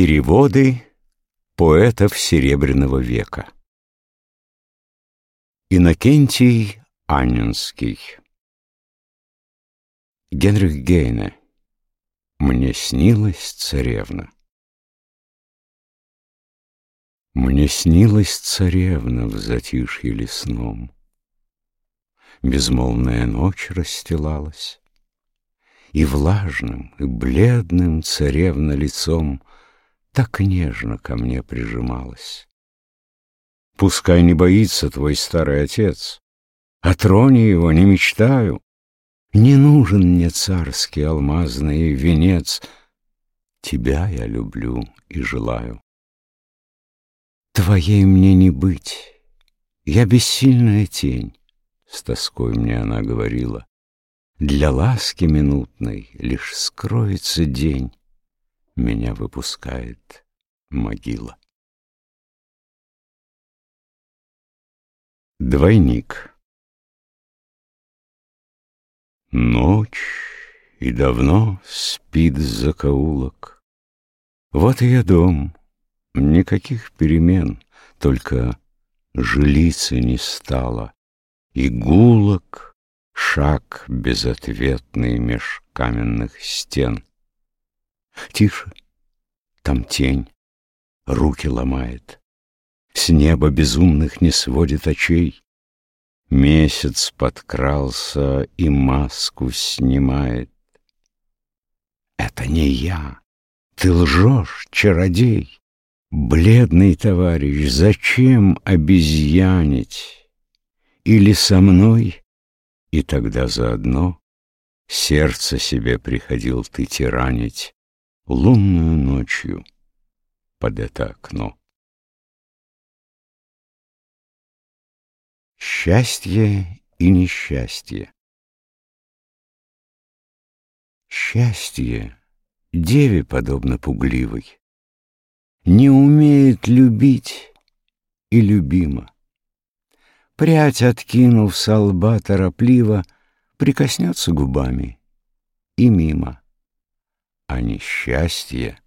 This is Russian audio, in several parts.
Переводы поэтов Серебряного века. Иннокентий Анненский. Генрих Гейне. Мне снилась царевна Мне снилась царевна в затишье лесном Безмолвная ночь расстилалась И влажным, и бледным царевна лицом так нежно ко мне прижималась. Пускай не боится твой старый отец, о троне его не мечтаю. Не нужен мне царский алмазный венец, Тебя я люблю и желаю. Твоей мне не быть, я бессильная тень, С тоской мне она говорила. Для ласки минутной лишь скроется день, меня выпускает могила. Двойник Ночь, и давно спит закоулок. Вот и я дом, никаких перемен, Только жилицы не стало, И гулок шаг безответный меж каменных стен. Тише, там тень, руки ломает. С неба безумных не сводит очей. Месяц подкрался и маску снимает. Это не я, ты лжешь, чародей. Бледный товарищ, зачем обезьянить? Или со мной, и тогда заодно Сердце себе приходил ты тиранить лунную ночью под это окно. Счастье и несчастье Счастье деве подобно пугливой, Не умеет любить и любима. Прядь, откинув со лба торопливо, Прикоснется губами и мимо а несчастье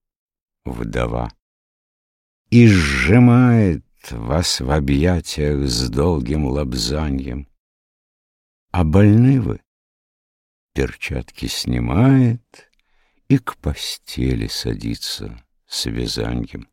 — вдова. И сжимает вас в объятиях с долгим лобзаньем. А больны вы, перчатки снимает и к постели садится с вязаньем.